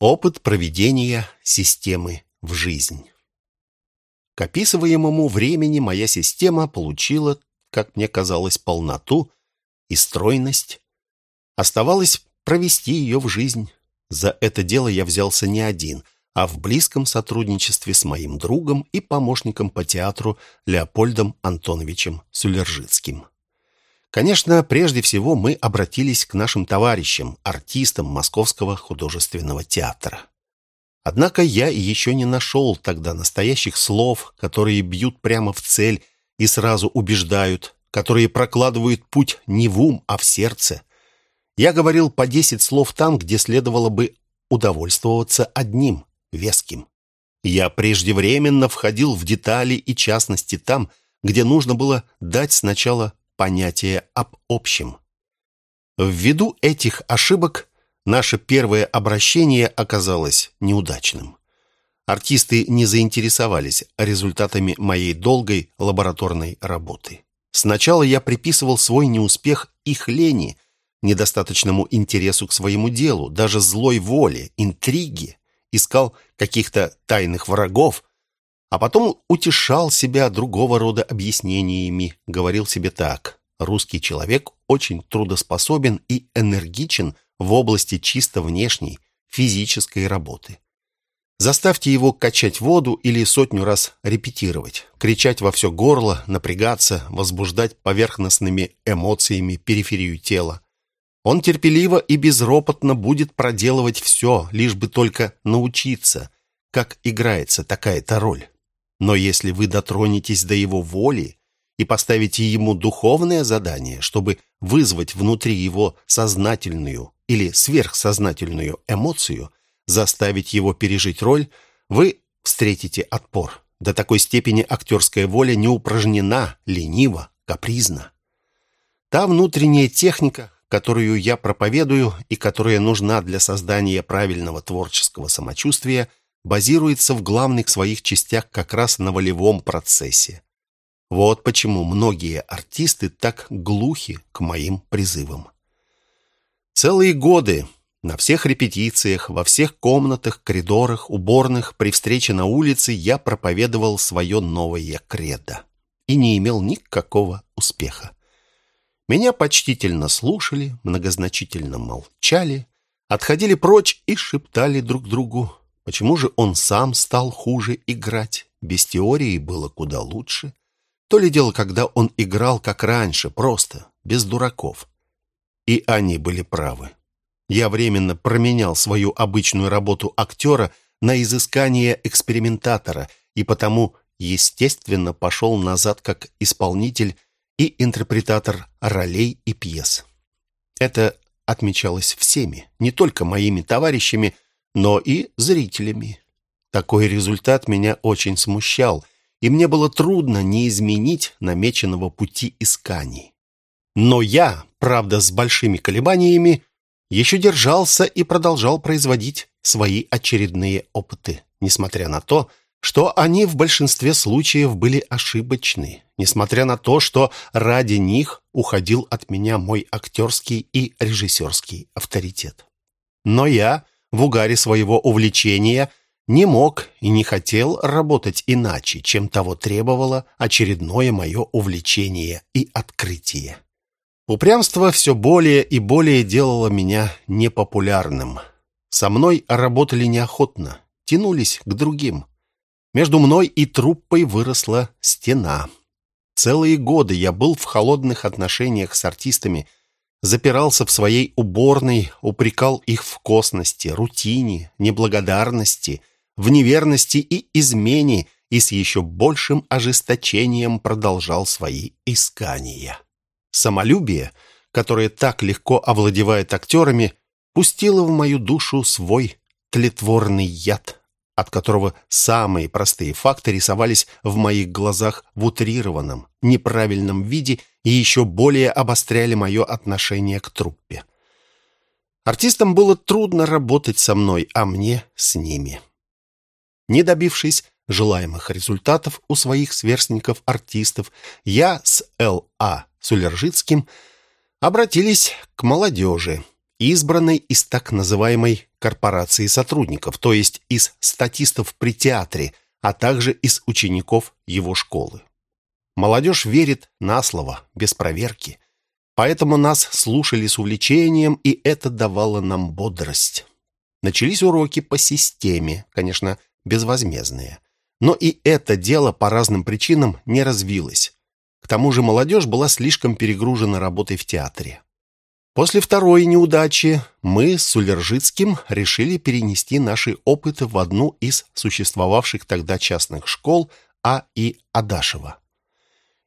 Опыт проведения системы в жизнь. К описываемому времени моя система получила, как мне казалось, полноту и стройность. Оставалось провести ее в жизнь. За это дело я взялся не один, а в близком сотрудничестве с моим другом и помощником по театру Леопольдом Антоновичем Сулержицким. Конечно, прежде всего мы обратились к нашим товарищам, артистам Московского художественного театра. Однако я еще не нашел тогда настоящих слов, которые бьют прямо в цель и сразу убеждают, которые прокладывают путь не в ум, а в сердце. Я говорил по десять слов там, где следовало бы удовольствоваться одним, веским. Я преждевременно входил в детали и частности там, где нужно было дать сначала понятие об общем. Ввиду этих ошибок наше первое обращение оказалось неудачным. Артисты не заинтересовались результатами моей долгой лабораторной работы. Сначала я приписывал свой неуспех их лени, недостаточному интересу к своему делу, даже злой воле, интриге, искал каких-то тайных врагов, а потом утешал себя другого рода объяснениями, говорил себе так. Русский человек очень трудоспособен и энергичен в области чисто внешней, физической работы. Заставьте его качать воду или сотню раз репетировать, кричать во все горло, напрягаться, возбуждать поверхностными эмоциями периферию тела. Он терпеливо и безропотно будет проделывать все, лишь бы только научиться, как играется такая-то роль. Но если вы дотронетесь до его воли и поставите ему духовное задание, чтобы вызвать внутри его сознательную или сверхсознательную эмоцию, заставить его пережить роль, вы встретите отпор. До такой степени актерская воля не упражнена, ленива, капризна. Та внутренняя техника, которую я проповедую и которая нужна для создания правильного творческого самочувствия, базируется в главных своих частях как раз на волевом процессе. Вот почему многие артисты так глухи к моим призывам. Целые годы на всех репетициях, во всех комнатах, коридорах, уборных, при встрече на улице я проповедовал свое новое кредо и не имел никакого успеха. Меня почтительно слушали, многозначительно молчали, отходили прочь и шептали друг другу Почему же он сам стал хуже играть? Без теории было куда лучше. То ли дело, когда он играл как раньше, просто, без дураков. И они были правы. Я временно променял свою обычную работу актера на изыскание экспериментатора и потому, естественно, пошел назад как исполнитель и интерпретатор ролей и пьес. Это отмечалось всеми, не только моими товарищами, но и зрителями. Такой результат меня очень смущал, и мне было трудно не изменить намеченного пути исканий. Но я, правда, с большими колебаниями, еще держался и продолжал производить свои очередные опыты, несмотря на то, что они в большинстве случаев были ошибочны, несмотря на то, что ради них уходил от меня мой актерский и режиссерский авторитет. Но я в угаре своего увлечения не мог и не хотел работать иначе, чем того требовало очередное мое увлечение и открытие. Упрямство все более и более делало меня непопулярным. Со мной работали неохотно, тянулись к другим. Между мной и труппой выросла стена. Целые годы я был в холодных отношениях с артистами – запирался в своей уборной, упрекал их в косности, рутине, неблагодарности, в неверности и измене и с еще большим ожесточением продолжал свои искания. Самолюбие, которое так легко овладевает актерами, пустило в мою душу свой тлетворный яд от которого самые простые факты рисовались в моих глазах в утрированном, неправильном виде и еще более обостряли мое отношение к труппе. Артистам было трудно работать со мной, а мне с ними. Не добившись желаемых результатов у своих сверстников-артистов, я с Л.А. Сулержицким обратились к молодежи избранной из так называемой корпорации сотрудников, то есть из статистов при театре, а также из учеников его школы. Молодежь верит на слово, без проверки. Поэтому нас слушали с увлечением, и это давало нам бодрость. Начались уроки по системе, конечно, безвозмездные. Но и это дело по разным причинам не развилось. К тому же молодежь была слишком перегружена работой в театре. После второй неудачи мы с Сулержицким решили перенести наши опыты в одну из существовавших тогда частных школ А. и Адашева.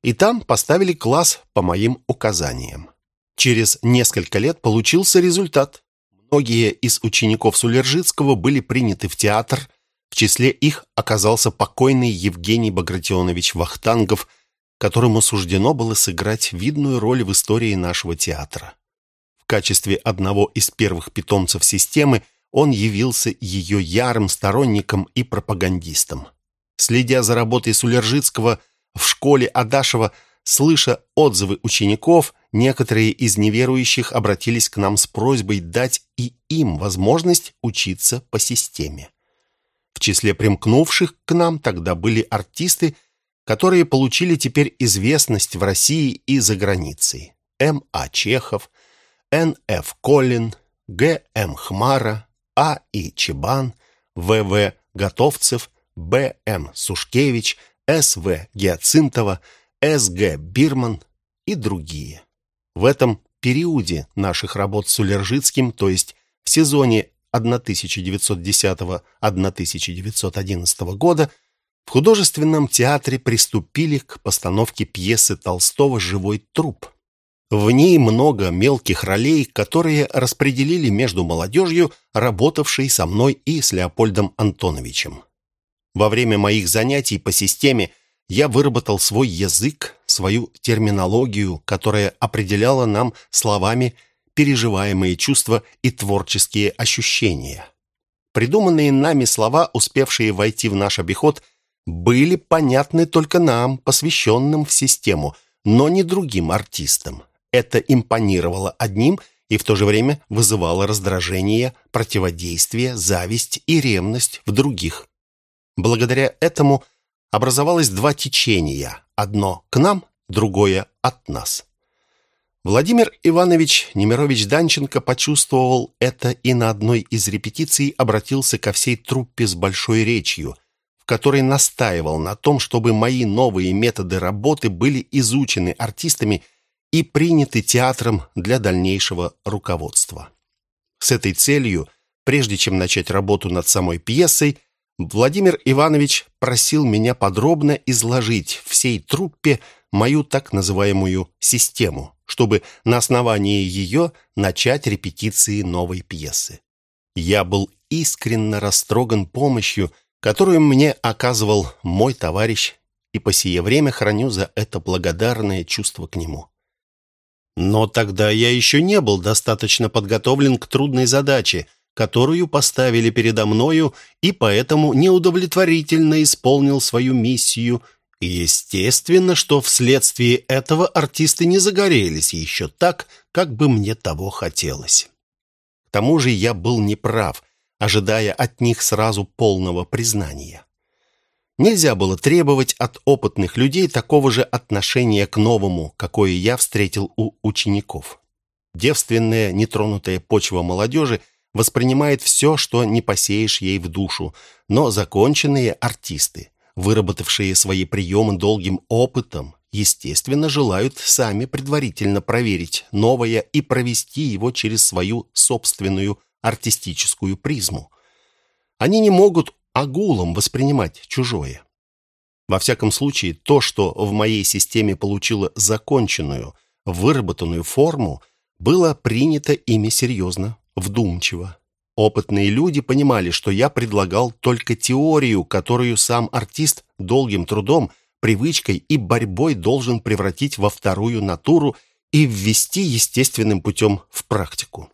И там поставили класс по моим указаниям. Через несколько лет получился результат. Многие из учеников Сулержицкого были приняты в театр. В числе их оказался покойный Евгений Багратионович Вахтангов, которому суждено было сыграть видную роль в истории нашего театра качестве одного из первых питомцев системы он явился ее ярым сторонником и пропагандистом. Следя за работой Сулержицкого в школе Адашева, слыша отзывы учеников, некоторые из неверующих обратились к нам с просьбой дать и им возможность учиться по системе. В числе примкнувших к нам тогда были артисты, которые получили теперь известность в России и за границей. М. А. Чехов, Н.Ф. Колин, Г.М. Хмара, А.И. Чебан, В.В. Готовцев, Б.М. Сушкевич, С.В. Гиацинтова, С.Г. Бирман и другие. В этом периоде наших работ с Сулержицким, то есть в сезоне 1910-1911 года, в художественном театре приступили к постановке пьесы Толстого «Живой труп». В ней много мелких ролей, которые распределили между молодежью, работавшей со мной и с Леопольдом Антоновичем. Во время моих занятий по системе я выработал свой язык, свою терминологию, которая определяла нам словами переживаемые чувства и творческие ощущения. Придуманные нами слова, успевшие войти в наш обиход, были понятны только нам, посвященным в систему, но не другим артистам. Это импонировало одним и в то же время вызывало раздражение, противодействие, зависть и ревность в других. Благодаря этому образовалось два течения, одно к нам, другое от нас. Владимир Иванович Немирович Данченко почувствовал это и на одной из репетиций обратился ко всей труппе с большой речью, в которой настаивал на том, чтобы мои новые методы работы были изучены артистами и приняты театром для дальнейшего руководства. С этой целью, прежде чем начать работу над самой пьесой, Владимир Иванович просил меня подробно изложить всей труппе мою так называемую систему, чтобы на основании ее начать репетиции новой пьесы. Я был искренне растроган помощью, которую мне оказывал мой товарищ, и по сие время храню за это благодарное чувство к нему. Но тогда я еще не был достаточно подготовлен к трудной задаче, которую поставили передо мною, и поэтому неудовлетворительно исполнил свою миссию. Естественно, что вследствие этого артисты не загорелись еще так, как бы мне того хотелось. К тому же я был неправ, ожидая от них сразу полного признания. Нельзя было требовать от опытных людей такого же отношения к новому, какое я встретил у учеников. Девственная, нетронутая почва молодежи воспринимает все, что не посеешь ей в душу, но законченные артисты, выработавшие свои приемы долгим опытом, естественно, желают сами предварительно проверить новое и провести его через свою собственную артистическую призму. Они не могут агулом воспринимать чужое. Во всяком случае, то, что в моей системе получило законченную, выработанную форму, было принято ими серьезно, вдумчиво. Опытные люди понимали, что я предлагал только теорию, которую сам артист долгим трудом, привычкой и борьбой должен превратить во вторую натуру и ввести естественным путем в практику.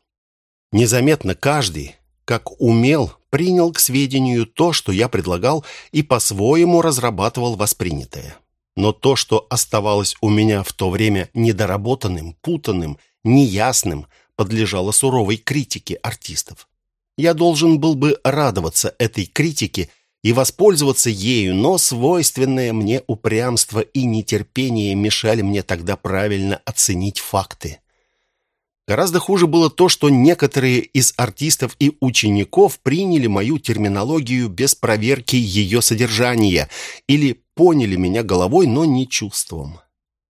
Незаметно каждый, как умел, принял к сведению то, что я предлагал, и по-своему разрабатывал воспринятое. Но то, что оставалось у меня в то время недоработанным, путанным, неясным, подлежала суровой критике артистов. Я должен был бы радоваться этой критике и воспользоваться ею, но свойственное мне упрямство и нетерпение мешали мне тогда правильно оценить факты. Гораздо хуже было то, что некоторые из артистов и учеников приняли мою терминологию без проверки ее содержания или поняли меня головой, но не чувством.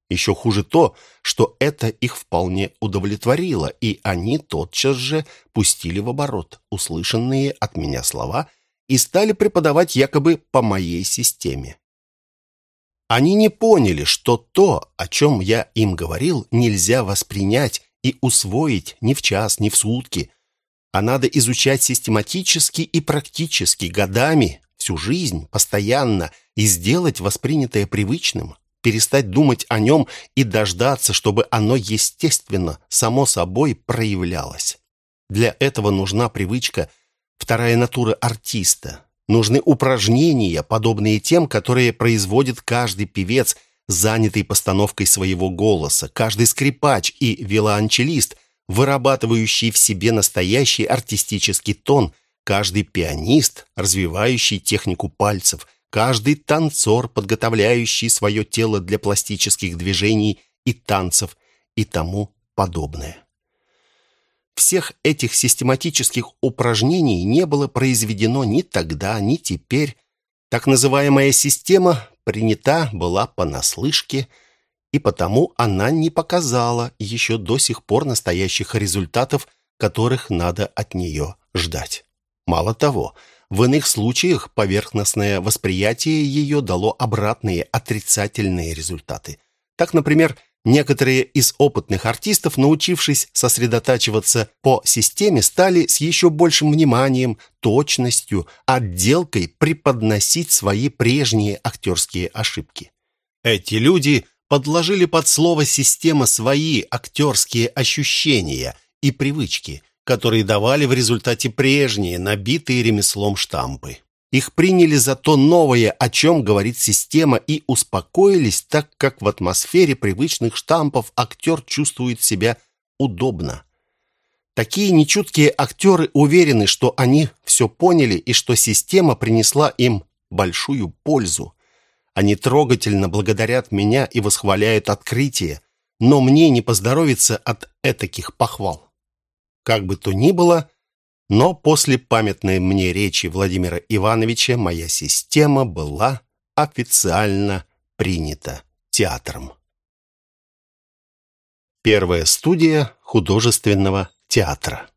Еще хуже то, что это их вполне удовлетворило, и они тотчас же пустили в оборот услышанные от меня слова и стали преподавать якобы по моей системе. Они не поняли, что то, о чем я им говорил, нельзя воспринять и усвоить ни в час, ни в сутки, а надо изучать систематически и практически, годами, всю жизнь, постоянно, и сделать воспринятое привычным, перестать думать о нем и дождаться, чтобы оно естественно, само собой проявлялось. Для этого нужна привычка, вторая натура артиста. Нужны упражнения, подобные тем, которые производит каждый певец – занятый постановкой своего голоса, каждый скрипач и виолончелист, вырабатывающий в себе настоящий артистический тон, каждый пианист, развивающий технику пальцев, каждый танцор, подготовляющий свое тело для пластических движений и танцев и тому подобное. Всех этих систематических упражнений не было произведено ни тогда, ни теперь. Так называемая система принята была понаслышке, и потому она не показала еще до сих пор настоящих результатов, которых надо от нее ждать. Мало того, в иных случаях поверхностное восприятие ее дало обратные отрицательные результаты. Так, например, Некоторые из опытных артистов, научившись сосредотачиваться по системе, стали с еще большим вниманием, точностью, отделкой преподносить свои прежние актерские ошибки. Эти люди подложили под слово «система» свои актерские ощущения и привычки, которые давали в результате прежние, набитые ремеслом штампы. Их приняли за то новое, о чем говорит система, и успокоились, так как в атмосфере привычных штампов актер чувствует себя удобно. Такие нечуткие актеры уверены, что они все поняли и что система принесла им большую пользу. Они трогательно благодарят меня и восхваляют открытие, но мне не поздоровится от этаких похвал. Как бы то ни было, но после памятной мне речи Владимира Ивановича моя система была официально принята театром. Первая студия художественного театра.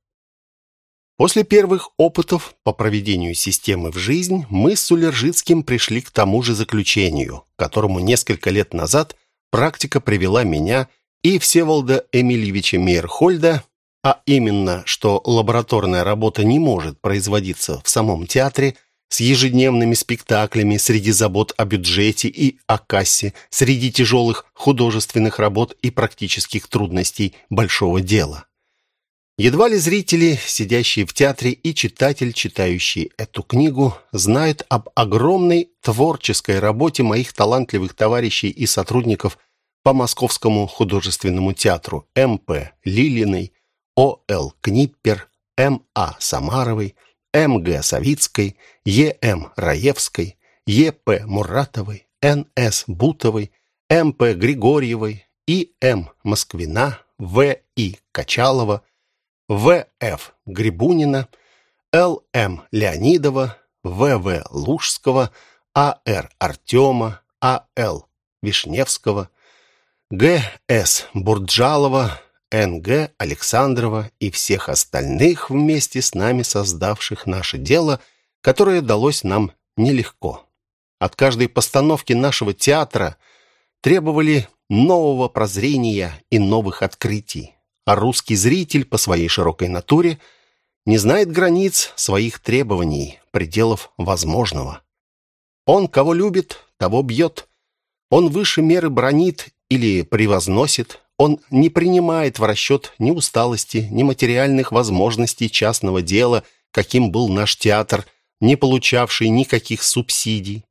После первых опытов по проведению системы в жизнь мы с Сулержицким пришли к тому же заключению, которому несколько лет назад практика привела меня и Всеволода Эмильевича Мейерхольда а именно, что лабораторная работа не может производиться в самом театре с ежедневными спектаклями среди забот о бюджете и о кассе, среди тяжелых художественных работ и практических трудностей большого дела. Едва ли зрители, сидящие в театре, и читатель, читающий эту книгу, знают об огромной творческой работе моих талантливых товарищей и сотрудников по Московскому художественному театру М.П. Лилиной, О.Л. Книппер, М.А. Самаровой, М.Г. Савицкой, Е.М. Раевской, Е.П. Муратовой, Н.С. Бутовой, М.П. Григорьевой, И.М. Москвина, В.И. Качалова, В.Ф. Грибунина, Л.М. Леонидова, В.В. Лужского, А.Р. Артема, А.Л. Вишневского, Г.С. Бурджалова, Н.Г. Александрова и всех остальных вместе с нами создавших наше дело, которое далось нам нелегко. От каждой постановки нашего театра требовали нового прозрения и новых открытий. А русский зритель по своей широкой натуре не знает границ своих требований, пределов возможного. Он кого любит, того бьет. Он выше меры бронит или превозносит, он не принимает в расчет ни усталости, ни материальных возможностей частного дела, каким был наш театр, не получавший никаких субсидий.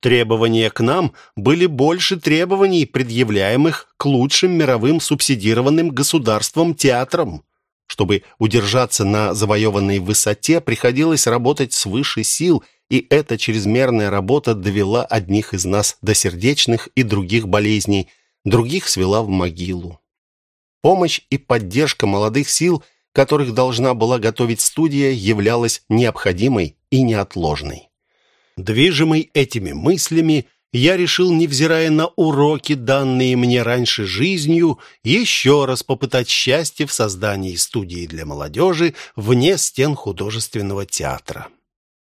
Требования к нам были больше требований, предъявляемых к лучшим мировым субсидированным государством театрам. Чтобы удержаться на завоеванной высоте, приходилось работать свыше сил, и эта чрезмерная работа довела одних из нас до сердечных и других болезней, других свела в могилу. Помощь и поддержка молодых сил, которых должна была готовить студия, являлась необходимой и неотложной. Движимый этими мыслями, я решил, невзирая на уроки, данные мне раньше жизнью, еще раз попытать счастье в создании студии для молодежи вне стен художественного театра.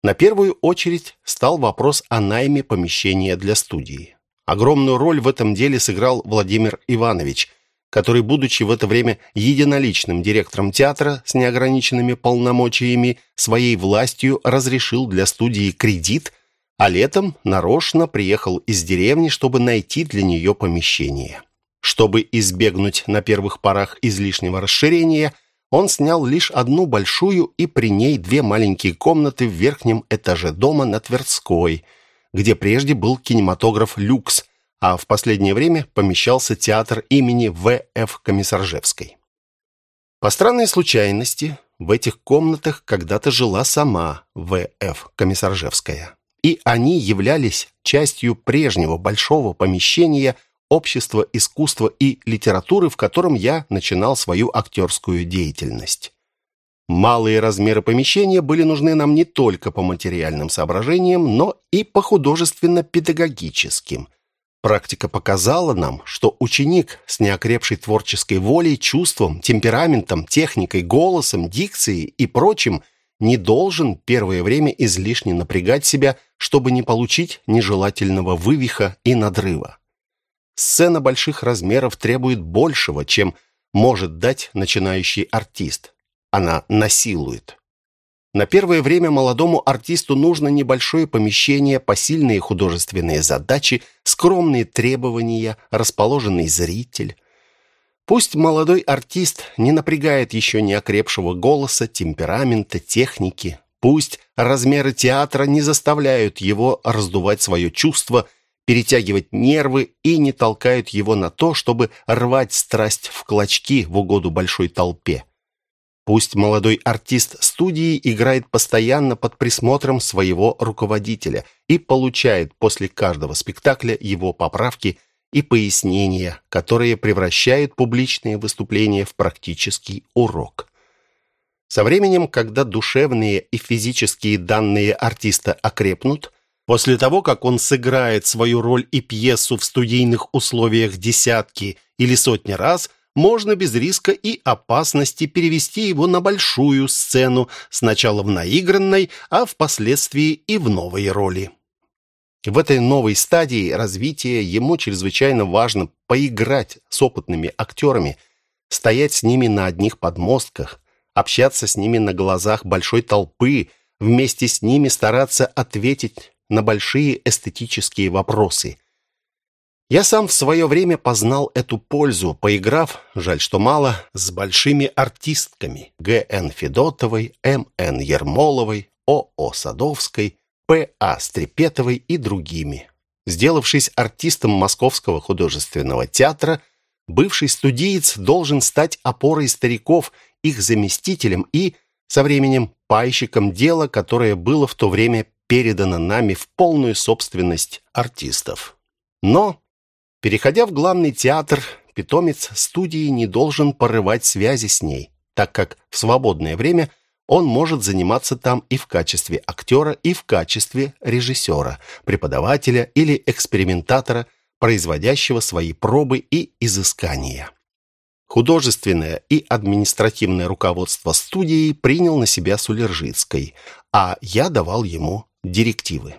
На первую очередь стал вопрос о найме помещения для студии. Огромную роль в этом деле сыграл Владимир Иванович, который, будучи в это время единоличным директором театра с неограниченными полномочиями, своей властью разрешил для студии кредит – а летом нарочно приехал из деревни, чтобы найти для нее помещение. Чтобы избегнуть на первых порах излишнего расширения, он снял лишь одну большую и при ней две маленькие комнаты в верхнем этаже дома на Тверской, где прежде был кинематограф «Люкс», а в последнее время помещался театр имени В.Ф. Комиссаржевской. По странной случайности, в этих комнатах когда-то жила сама В.Ф. Комиссаржевская и они являлись частью прежнего большого помещения общества искусства и литературы, в котором я начинал свою актерскую деятельность. Малые размеры помещения были нужны нам не только по материальным соображениям, но и по художественно-педагогическим. Практика показала нам, что ученик с неокрепшей творческой волей, чувством, темпераментом, техникой, голосом, дикцией и прочим не должен первое время излишне напрягать себя, чтобы не получить нежелательного вывиха и надрыва. Сцена больших размеров требует большего, чем может дать начинающий артист. Она насилует. На первое время молодому артисту нужно небольшое помещение, посильные художественные задачи, скромные требования, расположенный зритель. Пусть молодой артист не напрягает еще не окрепшего голоса, темперамента, техники. Пусть размеры театра не заставляют его раздувать свое чувство, перетягивать нервы и не толкают его на то, чтобы рвать страсть в клочки в угоду большой толпе. Пусть молодой артист студии играет постоянно под присмотром своего руководителя и получает после каждого спектакля его поправки – и пояснения, которые превращают публичные выступления в практический урок. Со временем, когда душевные и физические данные артиста окрепнут, после того, как он сыграет свою роль и пьесу в студийных условиях десятки или сотни раз, можно без риска и опасности перевести его на большую сцену, сначала в наигранной, а впоследствии и в новой роли. В этой новой стадии развития ему чрезвычайно важно поиграть с опытными актерами, стоять с ними на одних подмостках, общаться с ними на глазах большой толпы, вместе с ними стараться ответить на большие эстетические вопросы. Я сам в свое время познал эту пользу, поиграв, жаль, что мало, с большими артистками Г.Н. Федотовой, М.Н. Ермоловой, О.О. Садовской, П.А. Стрепетовой и другими. Сделавшись артистом Московского художественного театра, бывший студиец должен стать опорой стариков, их заместителем и, со временем, пайщиком дела, которое было в то время передано нами в полную собственность артистов. Но, переходя в главный театр, питомец студии не должен порывать связи с ней, так как в свободное время – он может заниматься там и в качестве актера, и в качестве режиссера, преподавателя или экспериментатора, производящего свои пробы и изыскания. Художественное и административное руководство студии принял на себя Сулержицкой, а я давал ему директивы.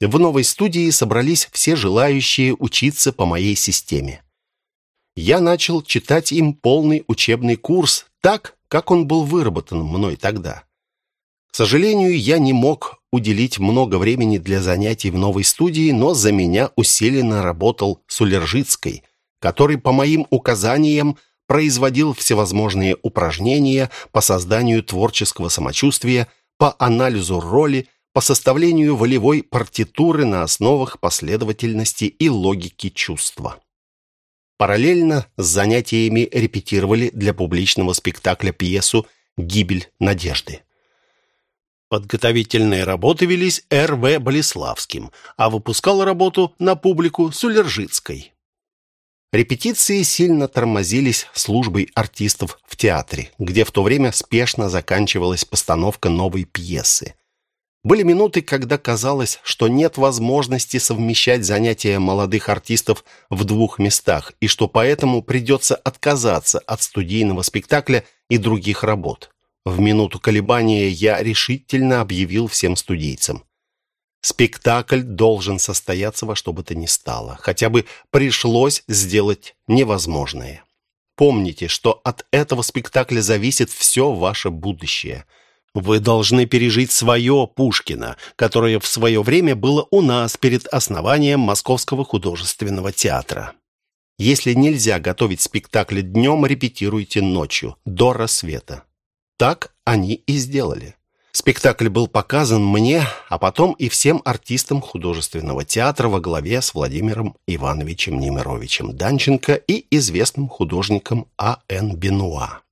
В новой студии собрались все желающие учиться по моей системе. Я начал читать им полный учебный курс так, как он был выработан мной тогда. К сожалению, я не мог уделить много времени для занятий в новой студии, но за меня усиленно работал Сулержицкой, который по моим указаниям производил всевозможные упражнения по созданию творческого самочувствия, по анализу роли, по составлению волевой партитуры на основах последовательности и логики чувства. Параллельно с занятиями репетировали для публичного спектакля пьесу «Гибель надежды». Подготовительные работы велись Р.В. Болеславским, а выпускал работу на публику Сулержицкой. Репетиции сильно тормозились службой артистов в театре, где в то время спешно заканчивалась постановка новой пьесы. Были минуты, когда казалось, что нет возможности совмещать занятия молодых артистов в двух местах, и что поэтому придется отказаться от студийного спектакля и других работ. В минуту колебания я решительно объявил всем студийцам. Спектакль должен состояться во что бы то ни стало. Хотя бы пришлось сделать невозможное. Помните, что от этого спектакля зависит все ваше будущее. Вы должны пережить свое Пушкина, которое в свое время было у нас перед основанием Московского художественного театра. Если нельзя готовить спектакль днем, репетируйте ночью, до рассвета. Так они и сделали. Спектакль был показан мне, а потом и всем артистам художественного театра во главе с Владимиром Ивановичем Немировичем Данченко и известным художником А.Н. Бенуа.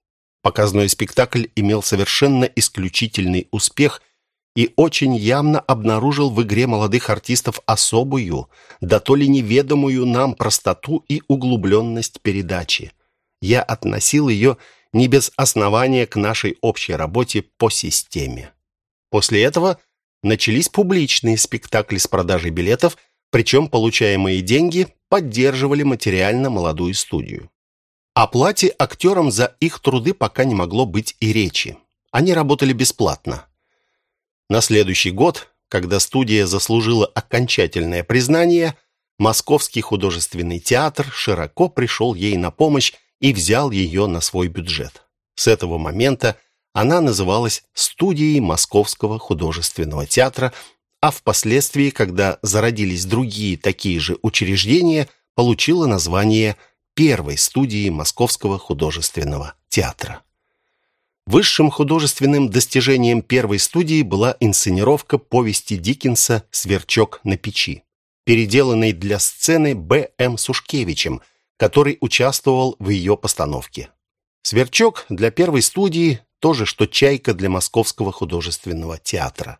Показной спектакль имел совершенно исключительный успех и очень явно обнаружил в игре молодых артистов особую, да то ли неведомую нам простоту и углубленность передачи. Я относил ее не без основания к нашей общей работе по системе. После этого начались публичные спектакли с продажей билетов, причем получаемые деньги поддерживали материально молодую студию. О плате актерам за их труды пока не могло быть и речи. Они работали бесплатно. На следующий год, когда студия заслужила окончательное признание, Московский художественный театр широко пришел ей на помощь и взял ее на свой бюджет. С этого момента она называлась «Студией Московского художественного театра», а впоследствии, когда зародились другие такие же учреждения, получила название первой студии Московского художественного театра. Высшим художественным достижением первой студии была инсценировка повести Диккенса «Сверчок на печи», переделанной для сцены Б.М. Сушкевичем – который участвовал в ее постановке. «Сверчок» для первой студии то же, что «Чайка» для Московского художественного театра.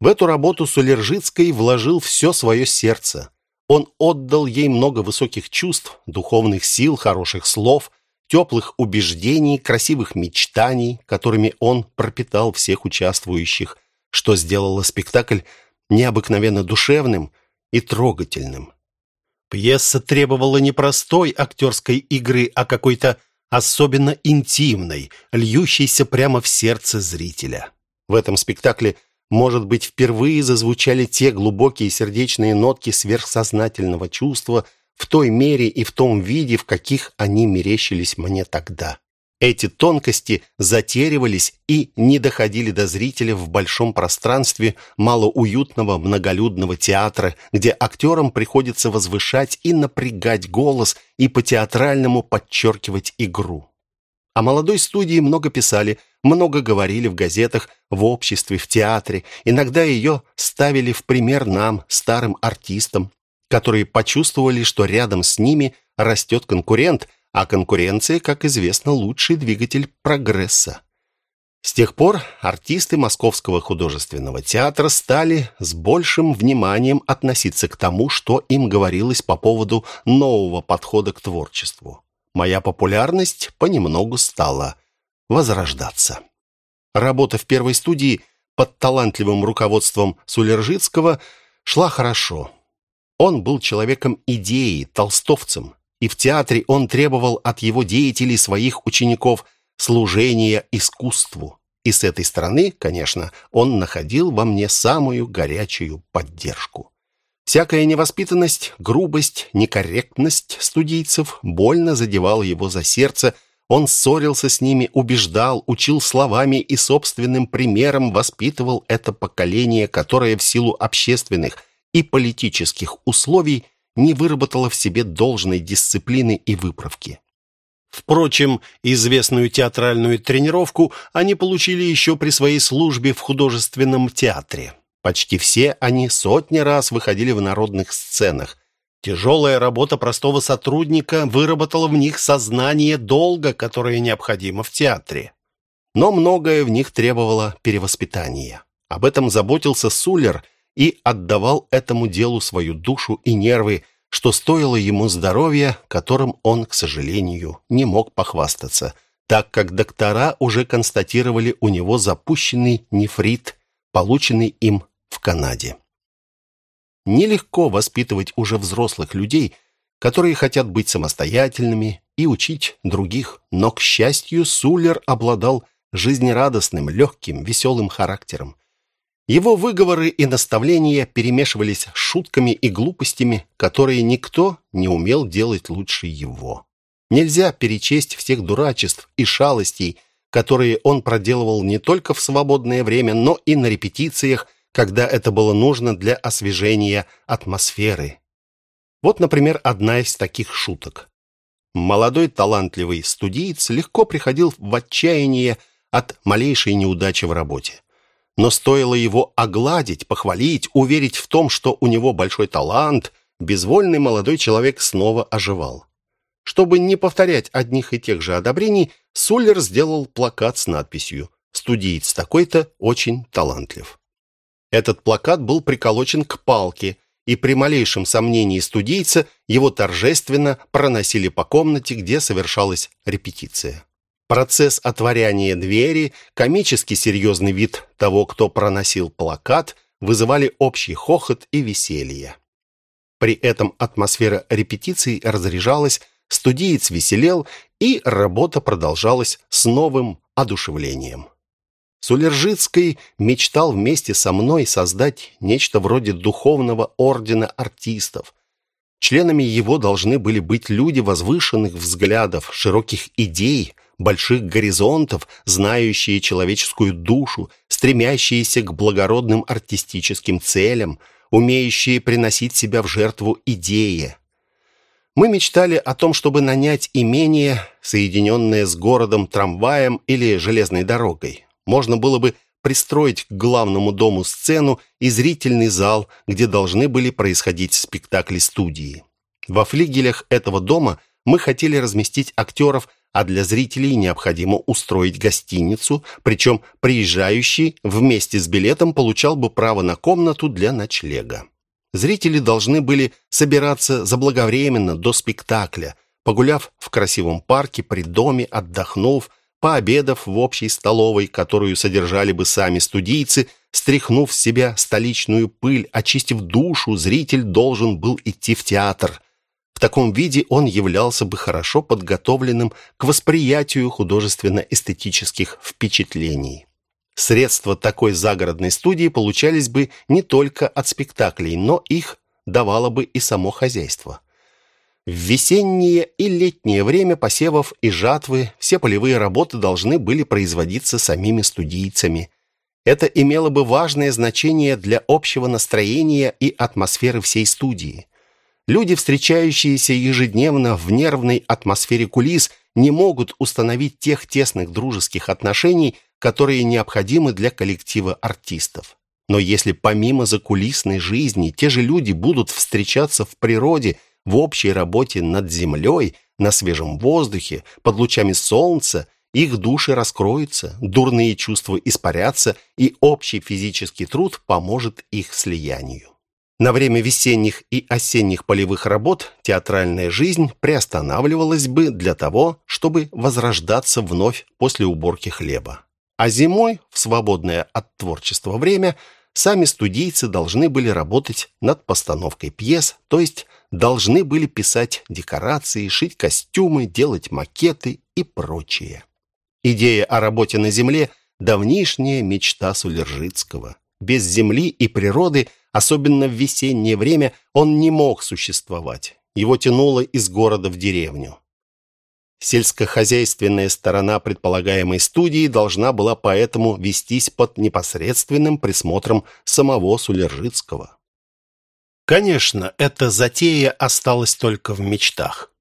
В эту работу Сулержицкий вложил все свое сердце. Он отдал ей много высоких чувств, духовных сил, хороших слов, теплых убеждений, красивых мечтаний, которыми он пропитал всех участвующих, что сделало спектакль необыкновенно душевным и трогательным. Пьеса требовала не простой актерской игры, а какой-то особенно интимной, льющейся прямо в сердце зрителя. В этом спектакле, может быть, впервые зазвучали те глубокие сердечные нотки сверхсознательного чувства в той мере и в том виде, в каких они мерещились мне тогда. Эти тонкости затеривались и не доходили до зрителя в большом пространстве малоуютного многолюдного театра, где актерам приходится возвышать и напрягать голос и по-театральному подчеркивать игру. О молодой студии много писали, много говорили в газетах, в обществе, в театре. Иногда ее ставили в пример нам, старым артистам, которые почувствовали, что рядом с ними растет конкурент – а конкуренция, как известно, лучший двигатель прогресса. С тех пор артисты Московского художественного театра стали с большим вниманием относиться к тому, что им говорилось по поводу нового подхода к творчеству. Моя популярность понемногу стала возрождаться. Работа в первой студии под талантливым руководством Сулержицкого шла хорошо. Он был человеком идеи, толстовцем и в театре он требовал от его деятелей, своих учеников, служения искусству. И с этой стороны, конечно, он находил во мне самую горячую поддержку. Всякая невоспитанность, грубость, некорректность студийцев больно задевала его за сердце, он ссорился с ними, убеждал, учил словами и собственным примером воспитывал это поколение, которое в силу общественных и политических условий – не выработала в себе должной дисциплины и выправки. Впрочем, известную театральную тренировку они получили еще при своей службе в художественном театре. Почти все они сотни раз выходили в народных сценах. Тяжелая работа простого сотрудника выработала в них сознание долга, которое необходимо в театре. Но многое в них требовало перевоспитания. Об этом заботился Сулер и отдавал этому делу свою душу и нервы, что стоило ему здоровья, которым он, к сожалению, не мог похвастаться, так как доктора уже констатировали у него запущенный нефрит, полученный им в Канаде. Нелегко воспитывать уже взрослых людей, которые хотят быть самостоятельными и учить других, но, к счастью, Сулер обладал жизнерадостным, легким, веселым характером. Его выговоры и наставления перемешивались шутками и глупостями, которые никто не умел делать лучше его. Нельзя перечесть всех дурачеств и шалостей, которые он проделывал не только в свободное время, но и на репетициях, когда это было нужно для освежения атмосферы. Вот, например, одна из таких шуток. Молодой талантливый студиец легко приходил в отчаяние от малейшей неудачи в работе. Но стоило его огладить, похвалить, уверить в том, что у него большой талант, безвольный молодой человек снова оживал. Чтобы не повторять одних и тех же одобрений, Суллер сделал плакат с надписью «Студиец такой-то очень талантлив». Этот плакат был приколочен к палке, и при малейшем сомнении студийца его торжественно проносили по комнате, где совершалась репетиция. Процесс отворяния двери, комически серьезный вид того, кто проносил плакат, вызывали общий хохот и веселье. При этом атмосфера репетиций разряжалась, студиец веселел, и работа продолжалась с новым одушевлением. Сулержицкий мечтал вместе со мной создать нечто вроде духовного ордена артистов. Членами его должны были быть люди возвышенных взглядов, широких идей, больших горизонтов, знающие человеческую душу, стремящиеся к благородным артистическим целям, умеющие приносить себя в жертву идее. Мы мечтали о том, чтобы нанять имение, соединенное с городом трамваем или железной дорогой. Можно было бы пристроить к главному дому сцену и зрительный зал, где должны были происходить спектакли студии. Во флигелях этого дома мы хотели разместить актеров а для зрителей необходимо устроить гостиницу, причем приезжающий вместе с билетом получал бы право на комнату для ночлега. Зрители должны были собираться заблаговременно до спектакля, погуляв в красивом парке при доме, отдохнув, пообедав в общей столовой, которую содержали бы сами студийцы, стряхнув с себя столичную пыль, очистив душу, зритель должен был идти в театр – в таком виде он являлся бы хорошо подготовленным к восприятию художественно-эстетических впечатлений. Средства такой загородной студии получались бы не только от спектаклей, но их давало бы и само хозяйство. В весеннее и летнее время посевов и жатвы все полевые работы должны были производиться самими студийцами. Это имело бы важное значение для общего настроения и атмосферы всей студии. Люди, встречающиеся ежедневно в нервной атмосфере кулис, не могут установить тех тесных дружеских отношений, которые необходимы для коллектива артистов. Но если помимо закулисной жизни те же люди будут встречаться в природе, в общей работе над землей, на свежем воздухе, под лучами солнца, их души раскроются, дурные чувства испарятся, и общий физический труд поможет их слиянию. На время весенних и осенних полевых работ театральная жизнь приостанавливалась бы для того, чтобы возрождаться вновь после уборки хлеба. А зимой, в свободное от творчества время, сами студийцы должны были работать над постановкой пьес, то есть должны были писать декорации, шить костюмы, делать макеты и прочее. Идея о работе на земле – давнишняя мечта Сулержицкого. Без земли и природы – Особенно в весеннее время он не мог существовать. Его тянуло из города в деревню. Сельскохозяйственная сторона предполагаемой студии должна была поэтому вестись под непосредственным присмотром самого Сулержицкого. Конечно, эта затея осталась только в мечтах.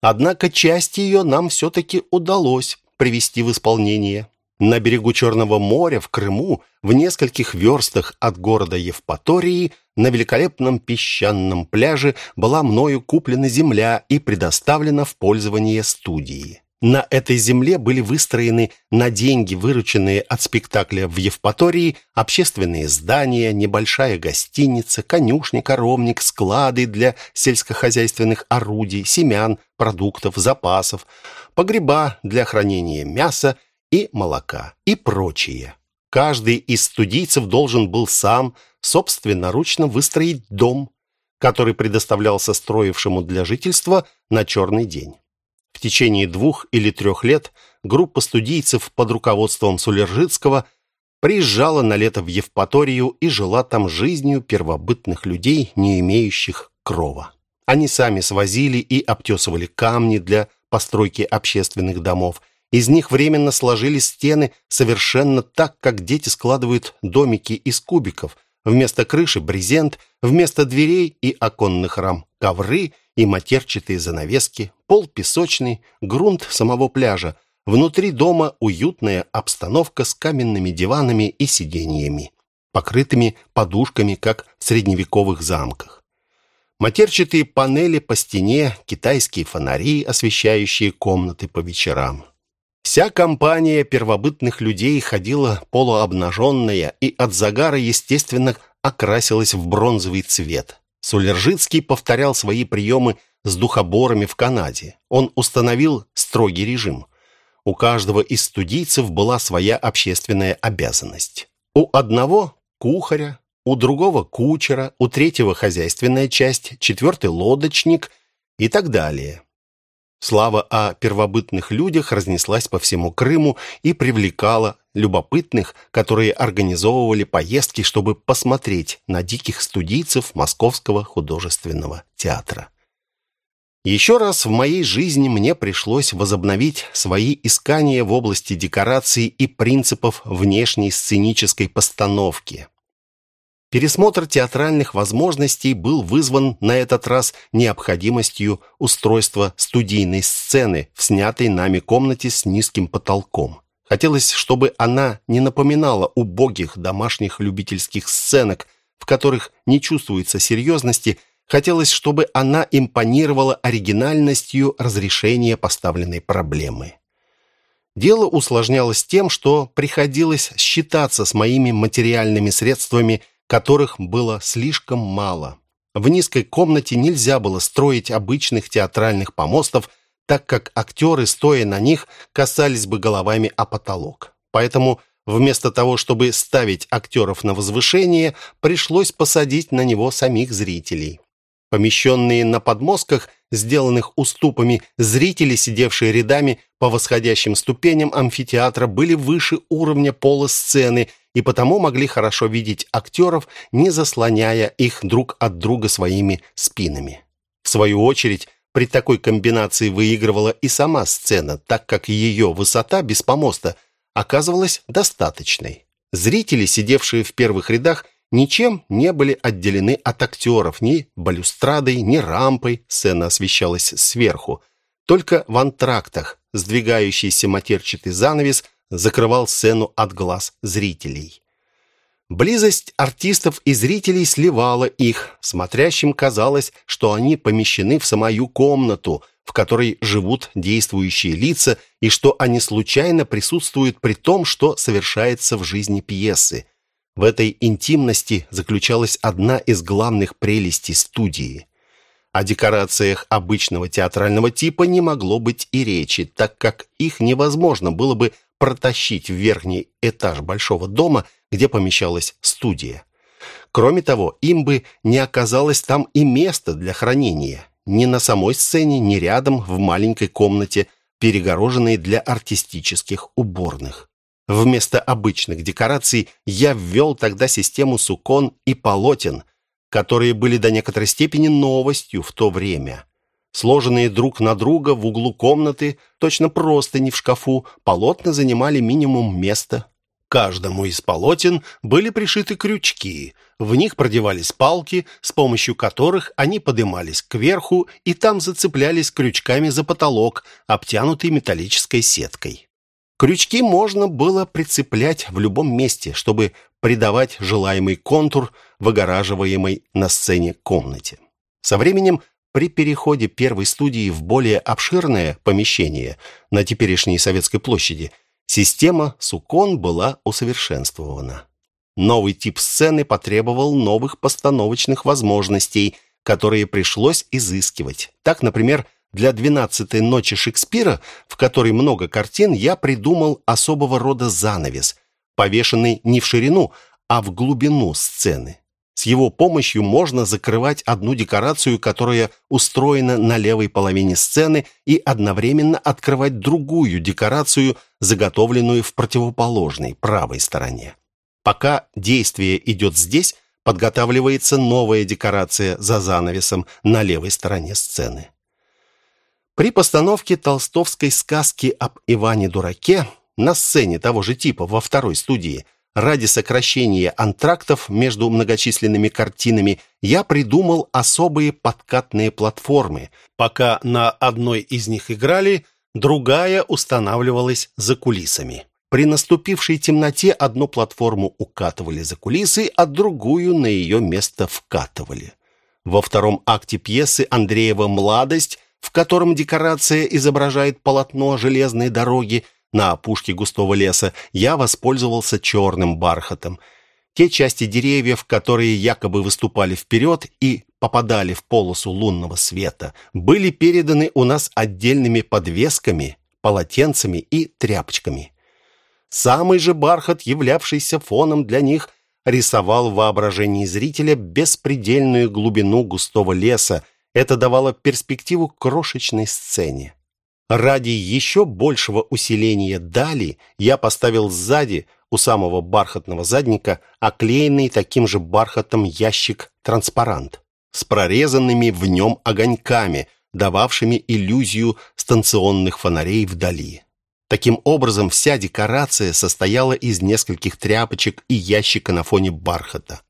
Однако часть ее нам все-таки удалось привести в исполнение. На берегу Черного моря, в Крыму, в нескольких верстах от города Евпатории, на великолепном песчаном пляже была мною куплена земля и предоставлена в пользование студии. На этой земле были выстроены на деньги, вырученные от спектакля в Евпатории, общественные здания, небольшая гостиница, конюшня, коровник, склады для сельскохозяйственных орудий, семян, продуктов, запасов, погреба для хранения мяса и молока и прочее. Каждый из студийцев должен был сам собственноручно выстроить дом, который предоставлялся строившему для жительства на черный день. В течение двух или трех лет группа студийцев под руководством Сулержицкого приезжала на лето в Евпаторию и жила там жизнью первобытных людей, не имеющих крова. Они сами свозили и обтесывали камни для постройки общественных домов – из них временно сложили стены совершенно так, как дети складывают домики из кубиков. Вместо крыши брезент, вместо дверей и оконных рам ковры и матерчатые занавески, пол песочный, грунт самого пляжа. Внутри дома уютная обстановка с каменными диванами и сиденьями, покрытыми подушками, как в средневековых замках. Матерчатые панели по стене, китайские фонари, освещающие комнаты по вечерам. Вся компания первобытных людей ходила полуобнаженная и от загара, естественно, окрасилась в бронзовый цвет. Сулержицкий повторял свои приемы с духоборами в Канаде. Он установил строгий режим. У каждого из студийцев была своя общественная обязанность. У одного – кухаря, у другого – кучера, у третьего – хозяйственная часть, четвертый – лодочник и так далее. Слава о первобытных людях разнеслась по всему Крыму и привлекала любопытных, которые организовывали поездки, чтобы посмотреть на диких студийцев Московского художественного театра. Еще раз в моей жизни мне пришлось возобновить свои искания в области декораций и принципов внешней сценической постановки. Пересмотр театральных возможностей был вызван на этот раз необходимостью устройства студийной сцены в снятой нами комнате с низким потолком. Хотелось, чтобы она не напоминала убогих домашних любительских сценок, в которых не чувствуется серьезности, хотелось, чтобы она импонировала оригинальностью разрешения поставленной проблемы. Дело усложнялось тем, что приходилось считаться с моими материальными средствами – которых было слишком мало. В низкой комнате нельзя было строить обычных театральных помостов, так как актеры, стоя на них, касались бы головами о потолок. Поэтому вместо того, чтобы ставить актеров на возвышение, пришлось посадить на него самих зрителей. Помещенные на подмостках, сделанных уступами, зрители, сидевшие рядами по восходящим ступеням амфитеатра, были выше уровня пола сцены и потому могли хорошо видеть актеров, не заслоняя их друг от друга своими спинами. В свою очередь, при такой комбинации выигрывала и сама сцена, так как ее высота без помоста оказывалась достаточной. Зрители, сидевшие в первых рядах, ничем не были отделены от актеров, ни балюстрадой, ни рампой, сцена освещалась сверху. Только в антрактах сдвигающийся матерчатый занавес – закрывал сцену от глаз зрителей. Близость артистов и зрителей сливала их. Смотрящим казалось, что они помещены в самую комнату, в которой живут действующие лица, и что они случайно присутствуют при том, что совершается в жизни пьесы. В этой интимности заключалась одна из главных прелестей студии. О декорациях обычного театрального типа не могло быть и речи, так как их невозможно было бы протащить в верхний этаж большого дома, где помещалась студия. Кроме того, им бы не оказалось там и места для хранения. Ни на самой сцене, ни рядом в маленькой комнате, перегороженной для артистических уборных. Вместо обычных декораций я ввел тогда систему сукон и полотен, которые были до некоторой степени новостью в то время. Сложенные друг на друга в углу комнаты, точно просто не в шкафу, полотна занимали минимум места. Каждому из полотен были пришиты крючки. В них продевались палки, с помощью которых они подымались кверху и там зацеплялись крючками за потолок, обтянутый металлической сеткой. Крючки можно было прицеплять в любом месте, чтобы придавать желаемый контур выгораживаемой на сцене комнате. Со временем при переходе первой студии в более обширное помещение на теперешней Советской площади система Сукон была усовершенствована. Новый тип сцены потребовал новых постановочных возможностей, которые пришлось изыскивать. Так, например, для двенадцатой ночи Шекспира, в которой много картин, я придумал особого рода занавес, повешенный не в ширину, а в глубину сцены. С его помощью можно закрывать одну декорацию, которая устроена на левой половине сцены, и одновременно открывать другую декорацию, заготовленную в противоположной, правой стороне. Пока действие идет здесь, подготавливается новая декорация за занавесом на левой стороне сцены. При постановке толстовской сказки об Иване-дураке на сцене того же типа во второй студии ради сокращения антрактов между многочисленными картинами я придумал особые подкатные платформы. Пока на одной из них играли, другая устанавливалась за кулисами. При наступившей темноте одну платформу укатывали за кулисы, а другую на ее место вкатывали. Во втором акте пьесы Андреева «Младость» в котором декорация изображает полотно железной дороги на опушке густого леса, я воспользовался черным бархатом. Те части деревьев, которые якобы выступали вперед и попадали в полосу лунного света, были переданы у нас отдельными подвесками, полотенцами и тряпочками. Самый же бархат, являвшийся фоном для них, рисовал в воображении зрителя беспредельную глубину густого леса, это давало перспективу крошечной сцене. Ради еще большего усиления дали я поставил сзади, у самого бархатного задника, оклеенный таким же бархатом ящик-транспарант с прорезанными в нем огоньками, дававшими иллюзию станционных фонарей вдали. Таким образом, вся декорация состояла из нескольких тряпочек и ящика на фоне бархата.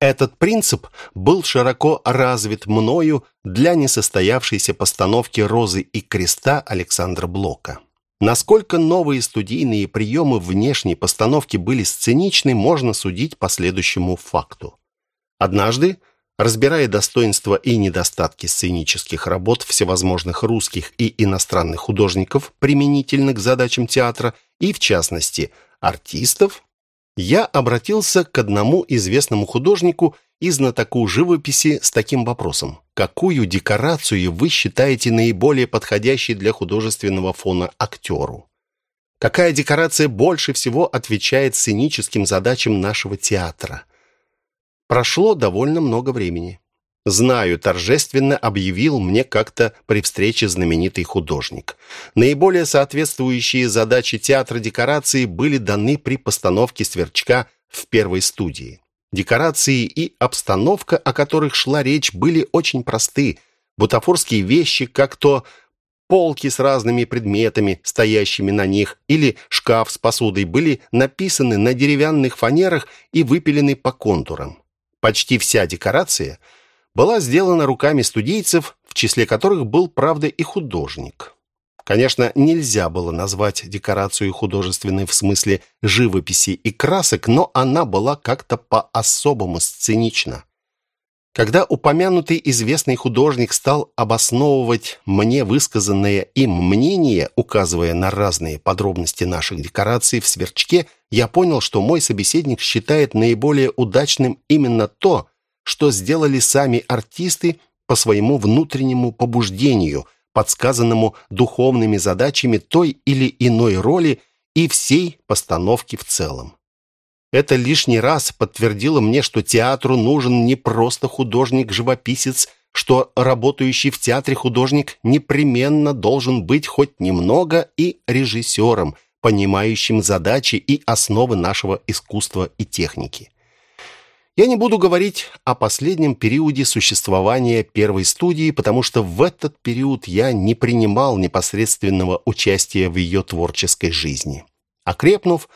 Этот принцип был широко развит мною для несостоявшейся постановки «Розы и креста» Александра Блока. Насколько новые студийные приемы внешней постановки были сценичны, можно судить по следующему факту. Однажды, разбирая достоинства и недостатки сценических работ всевозможных русских и иностранных художников применительно к задачам театра и, в частности, артистов, я обратился к одному известному художнику и знатоку живописи с таким вопросом. Какую декорацию вы считаете наиболее подходящей для художественного фона актеру? Какая декорация больше всего отвечает сценическим задачам нашего театра? Прошло довольно много времени. Знаю, торжественно объявил мне как-то при встрече знаменитый художник. Наиболее соответствующие задачи театра декорации были даны при постановке «Сверчка» в первой студии. Декорации и обстановка, о которых шла речь, были очень просты. Бутафорские вещи, как то полки с разными предметами, стоящими на них, или шкаф с посудой, были написаны на деревянных фанерах и выпилены по контурам. Почти вся декорация – была сделана руками студийцев, в числе которых был, правда, и художник. Конечно, нельзя было назвать декорацию художественной в смысле живописи и красок, но она была как-то по-особому сценична. Когда упомянутый известный художник стал обосновывать мне высказанное им мнение, указывая на разные подробности наших декораций в сверчке, я понял, что мой собеседник считает наиболее удачным именно то, что сделали сами артисты по своему внутреннему побуждению, подсказанному духовными задачами той или иной роли и всей постановки в целом. Это лишний раз подтвердило мне, что театру нужен не просто художник-живописец, что работающий в театре художник непременно должен быть хоть немного и режиссером, понимающим задачи и основы нашего искусства и техники. Я не буду говорить о последнем периоде существования первой студии, потому что в этот период я не принимал непосредственного участия в ее творческой жизни. Окрепнув,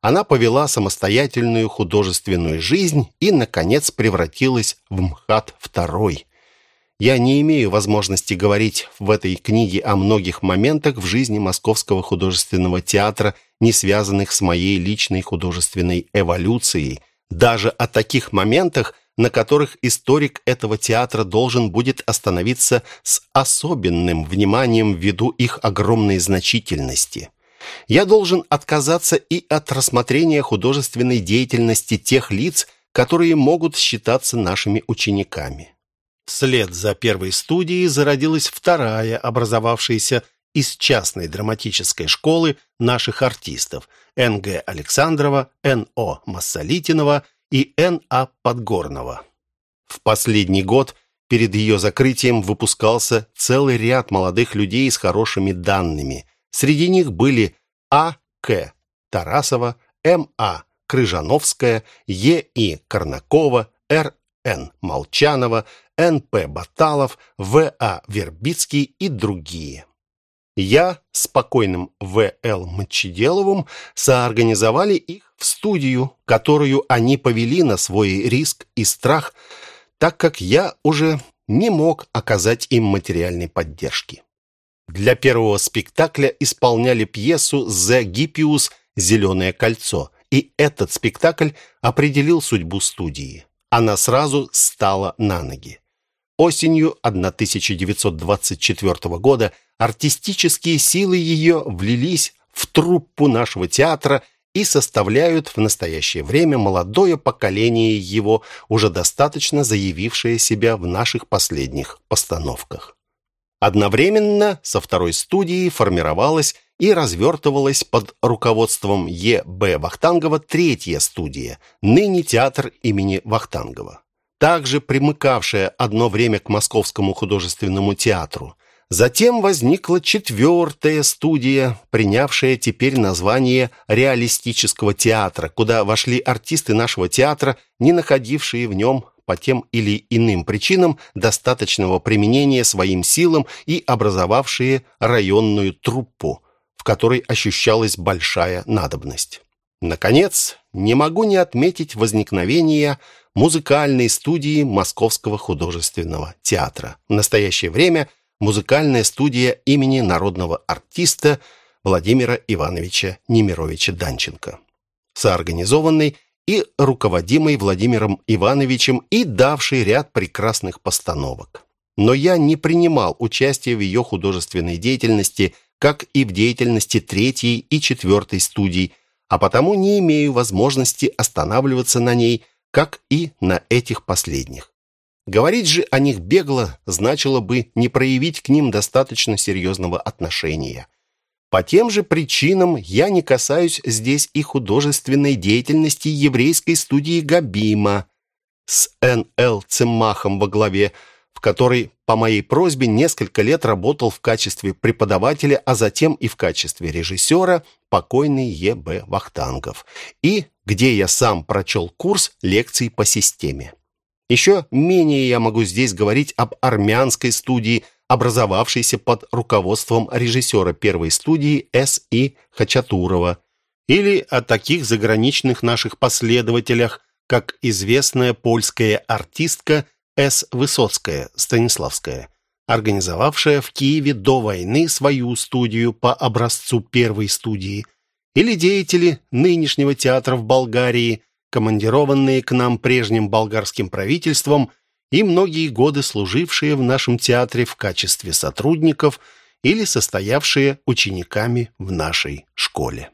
она повела самостоятельную художественную жизнь и, наконец, превратилась в МХАТ II. Я не имею возможности говорить в этой книге о многих моментах в жизни Московского художественного театра не связанных с моей личной художественной эволюцией, даже о таких моментах, на которых историк этого театра должен будет остановиться с особенным вниманием ввиду их огромной значительности. Я должен отказаться и от рассмотрения художественной деятельности тех лиц, которые могут считаться нашими учениками. Вслед за первой студией зародилась вторая, образовавшаяся из частной драматической школы наших артистов Н.Г. Александрова, Н.О. Массолитинова и Н.А. Подгорного. В последний год перед ее закрытием выпускался целый ряд молодых людей с хорошими данными. Среди них были А. К. Тарасова, М. А. Крыжановская, Е. И. Корнакова, Р. Н. Молчанова, Н. П. Баталов, В. А. Вербицкий и другие. Я с покойным В. Л. Мочеделовым соорганизовали их в студию, которую они повели на свой риск и страх, так как я уже не мог оказать им материальной поддержки. Для первого спектакля исполняли пьесу «Зе Гиппиус. Зеленое кольцо», и этот спектакль определил судьбу студии. Она сразу стала на ноги. Осенью 1924 года артистические силы ее влились в труппу нашего театра и составляют в настоящее время молодое поколение его, уже достаточно заявившее себя в наших последних постановках. Одновременно со второй студией формировалась и развертывалась под руководством Е. Б. Вахтангова третья студия, ныне театр имени Вахтангова также примыкавшая одно время к Московскому художественному театру. Затем возникла четвертая студия, принявшая теперь название реалистического театра, куда вошли артисты нашего театра, не находившие в нем по тем или иным причинам достаточного применения своим силам и образовавшие районную труппу, в которой ощущалась большая надобность. Наконец, не могу не отметить возникновение музыкальной студии Московского художественного театра. В настоящее время музыкальная студия имени народного артиста Владимира Ивановича Немировича Данченко, соорганизованной и руководимой Владимиром Ивановичем и давшей ряд прекрасных постановок. Но я не принимал участия в ее художественной деятельности, как и в деятельности третьей и четвертой студий, а потому не имею возможности останавливаться на ней – как и на этих последних. Говорить же о них бегло значило бы не проявить к ним достаточно серьезного отношения. По тем же причинам я не касаюсь здесь и художественной деятельности еврейской студии Габима с Н.Л. Цеммахом во главе, в которой по моей просьбе несколько лет работал в качестве преподавателя, а затем и в качестве режиссера покойный Е.Б. Вахтангов, и где я сам прочел курс лекций по системе. Еще менее я могу здесь говорить об армянской студии, образовавшейся под руководством режиссера первой студии С.И. Хачатурова, или о таких заграничных наших последователях, как известная польская артистка С. Высоцкая Станиславская, организовавшая в Киеве до войны свою студию по образцу первой студии – или деятели нынешнего театра в Болгарии, командированные к нам прежним болгарским правительством и многие годы служившие в нашем театре в качестве сотрудников или состоявшие учениками в нашей школе.